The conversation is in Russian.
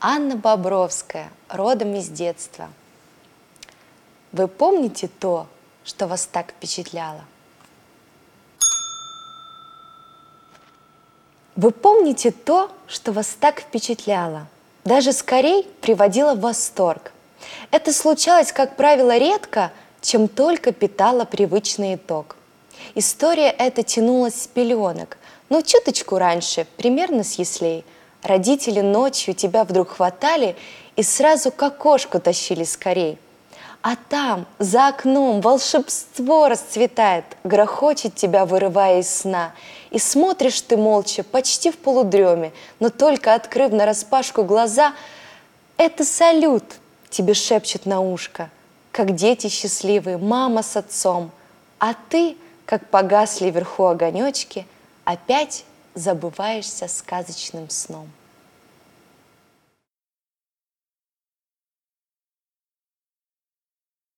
Анна Бобровская, родом из детства. Вы помните то, что вас так впечатляло? Вы помните то, что вас так впечатляло, даже скорее приводило в восторг. Это случалось, как правило, редко, чем только питало привычный итог. История эта тянулась с пеленок, но чуточку раньше, примерно с яслей. Родители ночью тебя вдруг хватали и сразу к окошку тащили скорей. А там, за окном, волшебство расцветает, грохочет тебя, вырывая из сна. И смотришь ты молча, почти в полудреме, но только открыв на распашку глаза, это салют тебе шепчет на ушко, как дети счастливые, мама с отцом, а ты, как погасли вверху огонечки, опять забываешься сказочным сном.